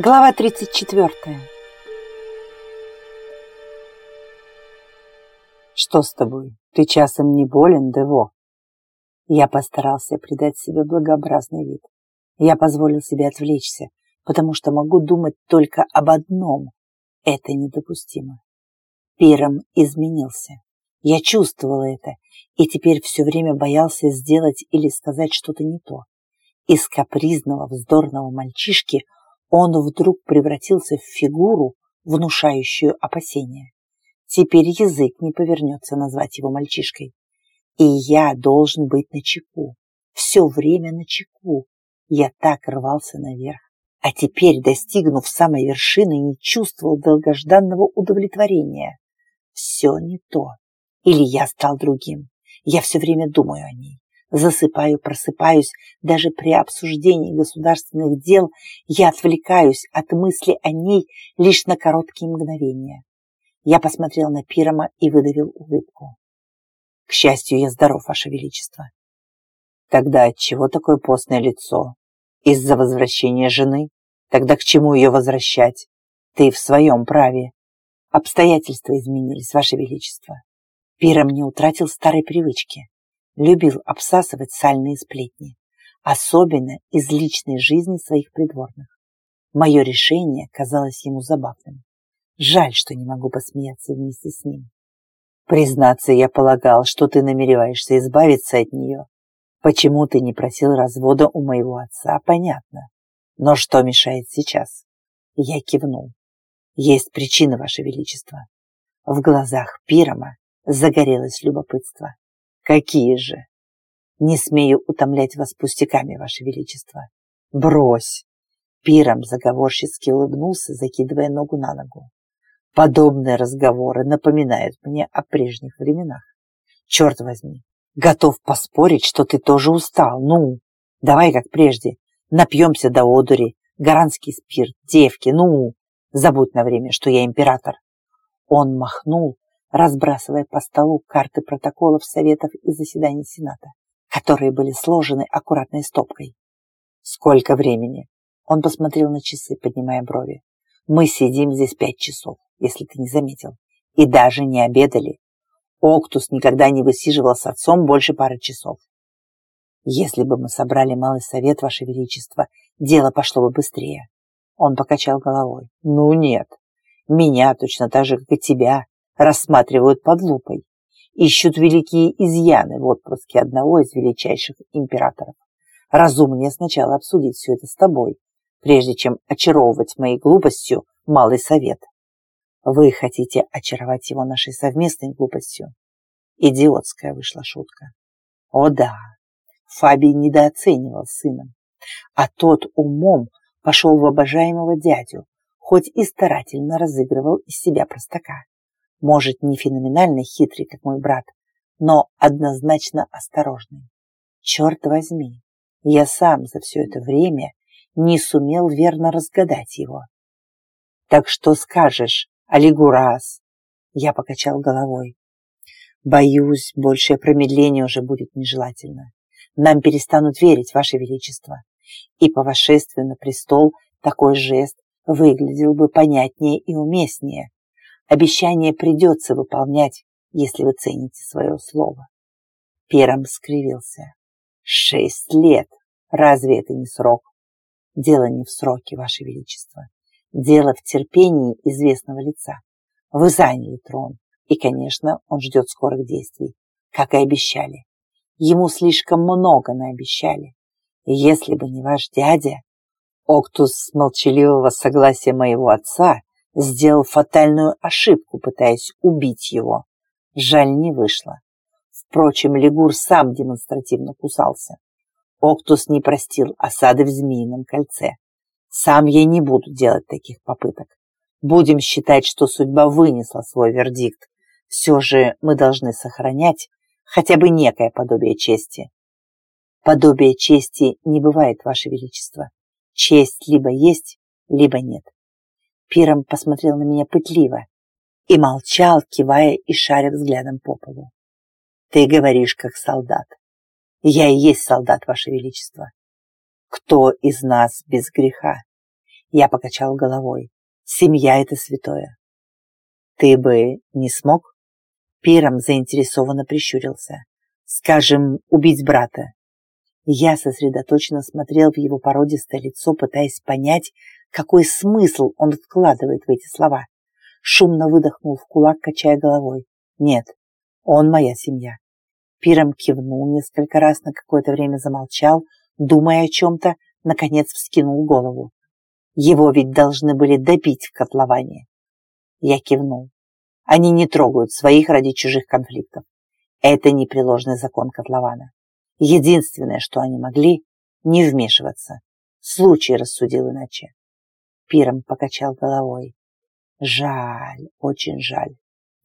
Глава 34. Что с тобой? Ты часом не болен, Дево? Я постарался придать себе благообразный вид. Я позволил себе отвлечься, потому что могу думать только об одном. Это недопустимо. Пиром изменился. Я чувствовала это, и теперь все время боялся сделать или сказать что-то не то. Из капризного, вздорного мальчишки – он вдруг превратился в фигуру, внушающую опасения. Теперь язык не повернется назвать его мальчишкой. И я должен быть на чеку. Все время на чеку. Я так рвался наверх. А теперь, достигнув самой вершины, не чувствовал долгожданного удовлетворения. Все не то. Или я стал другим. Я все время думаю о ней. Засыпаю, просыпаюсь, даже при обсуждении государственных дел я отвлекаюсь от мысли о ней лишь на короткие мгновения. Я посмотрел на Пирома и выдавил улыбку. К счастью, я здоров, Ваше Величество. Тогда отчего такое постное лицо? Из-за возвращения жены? Тогда к чему ее возвращать? Ты в своем праве. Обстоятельства изменились, Ваше Величество. Пиром не утратил старой привычки любил обсасывать сальные сплетни, особенно из личной жизни своих придворных. Мое решение казалось ему забавным. Жаль, что не могу посмеяться вместе с ним. Признаться, я полагал, что ты намереваешься избавиться от нее. Почему ты не просил развода у моего отца, понятно. Но что мешает сейчас? Я кивнул. Есть причины, Ваше Величество. В глазах Пирома загорелось любопытство. Какие же? Не смею утомлять вас пустяками, Ваше Величество. Брось! Пиром заговорщицки улыбнулся, закидывая ногу на ногу. Подобные разговоры напоминают мне о прежних временах. Черт возьми, готов поспорить, что ты тоже устал. Ну, давай как прежде, напьемся до одури, гаранский спирт, девки, ну, забудь на время, что я император. Он махнул разбрасывая по столу карты протоколов советов и заседаний Сената, которые были сложены аккуратной стопкой. «Сколько времени?» Он посмотрел на часы, поднимая брови. «Мы сидим здесь пять часов, если ты не заметил, и даже не обедали. Октус никогда не высиживал с отцом больше пары часов. Если бы мы собрали малый совет, Ваше Величество, дело пошло бы быстрее». Он покачал головой. «Ну нет, меня точно так же, как и тебя, рассматривают под лупой, ищут великие изъяны в отпуске одного из величайших императоров. Разумнее сначала обсудить все это с тобой, прежде чем очаровывать моей глупостью малый совет. Вы хотите очаровать его нашей совместной глупостью? Идиотская вышла шутка. О да, Фабий недооценивал сына, а тот умом пошел в обожаемого дядю, хоть и старательно разыгрывал из себя простака. Может, не феноменально хитрый, как мой брат, но однозначно осторожный. Черт возьми, я сам за все это время не сумел верно разгадать его. Так что скажешь, Алигурас? Я покачал головой. Боюсь, большее промедление уже будет нежелательно. Нам перестанут верить, Ваше Величество. И по восшествию на престол такой жест выглядел бы понятнее и уместнее. Обещание придется выполнять, если вы цените свое слово. Пером скривился. Шесть лет. Разве это не срок? Дело не в сроке, Ваше Величество. Дело в терпении известного лица. Вы заняли трон, и, конечно, он ждет скорых действий, как и обещали. Ему слишком много наобещали. И если бы не ваш дядя, Октус с молчаливого согласия моего отца сделал фатальную ошибку, пытаясь убить его. Жаль, не вышло. Впрочем, Лигур сам демонстративно кусался. Октус не простил осады в Змеином кольце. Сам я не буду делать таких попыток. Будем считать, что судьба вынесла свой вердикт. Все же мы должны сохранять хотя бы некое подобие чести. Подобие чести не бывает, Ваше Величество. Честь либо есть, либо нет. Пиром посмотрел на меня пытливо и молчал, кивая и шаря взглядом по полу. Ты говоришь, как солдат. Я и есть солдат, Ваше Величество. Кто из нас без греха? Я покачал головой. Семья — это святое. Ты бы не смог? Пиром заинтересованно прищурился. Скажем, убить брата. Я сосредоточенно смотрел в его породистое лицо, пытаясь понять, какой смысл он вкладывает в эти слова. Шумно выдохнул в кулак, качая головой. Нет, он моя семья. Пиром кивнул несколько раз, на какое-то время замолчал, думая о чем-то, наконец вскинул голову. Его ведь должны были добить в котловане. Я кивнул. Они не трогают своих ради чужих конфликтов. Это непреложный закон котлована. Единственное, что они могли, не вмешиваться. Случай рассудил иначе. Пиром покачал головой. Жаль, очень жаль.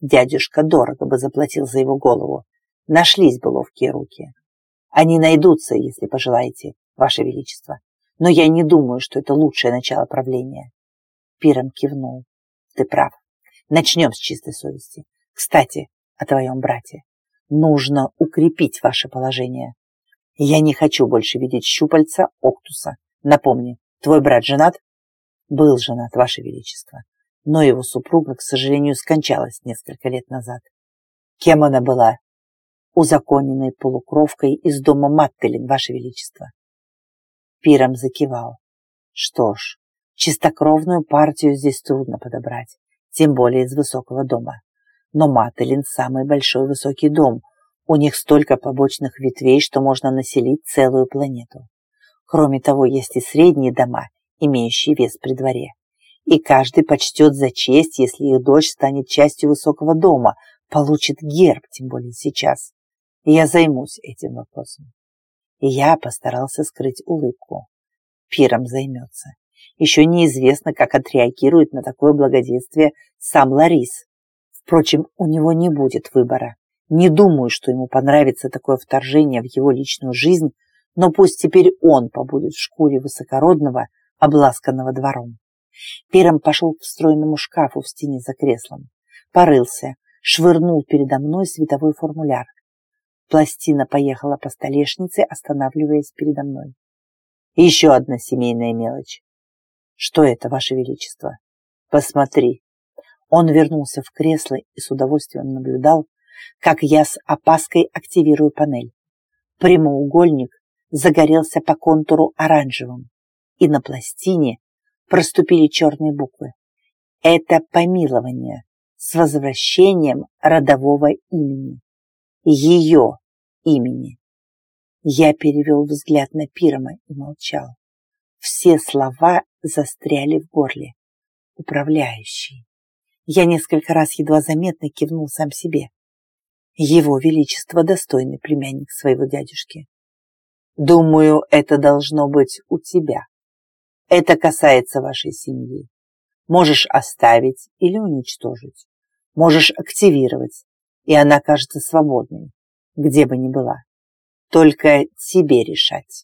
Дядюшка дорого бы заплатил за его голову. Нашлись бы ловкие руки. Они найдутся, если пожелаете, Ваше Величество. Но я не думаю, что это лучшее начало правления. Пиром кивнул. Ты прав. Начнем с чистой совести. Кстати, о твоем брате. Нужно укрепить ваше положение. Я не хочу больше видеть щупальца Октуса. Напомни, твой брат женат? Был женат, ваше величество. Но его супруга, к сожалению, скончалась несколько лет назад. Кем она была? Узаконенной полукровкой из дома Маттелин, ваше величество. Пиром закивал. Что ж, чистокровную партию здесь трудно подобрать, тем более из высокого дома. Но Маттелин – самый большой высокий дом. У них столько побочных ветвей, что можно населить целую планету. Кроме того, есть и средние дома, имеющие вес при дворе. И каждый почтет за честь, если их дочь станет частью высокого дома, получит герб, тем более сейчас. Я займусь этим вопросом и я постарался скрыть улыбку. Пиром займется. Еще неизвестно, как отреагирует на такое благодействие сам Ларис. Впрочем, у него не будет выбора. Не думаю, что ему понравится такое вторжение в его личную жизнь, но пусть теперь он побудет в шкуре высокородного, обласканного двором. Пиром пошел к встроенному шкафу в стене за креслом. Порылся, швырнул передо мной световой формуляр. Пластина поехала по столешнице, останавливаясь передо мной. еще одна семейная мелочь. Что это, Ваше Величество? Посмотри. Он вернулся в кресло и с удовольствием наблюдал, как я с опаской активирую панель. Прямоугольник загорелся по контуру оранжевым, и на пластине проступили черные буквы. Это помилование с возвращением родового имени ее имени. Я перевел взгляд на Пирома и молчал. Все слова застряли в горле. Управляющий. Я несколько раз едва заметно кивнул сам себе. Его Величество достойный племянник своего дядюшки. Думаю, это должно быть у тебя. Это касается вашей семьи. Можешь оставить или уничтожить. Можешь активировать и она кажется свободной, где бы ни была. Только тебе решать.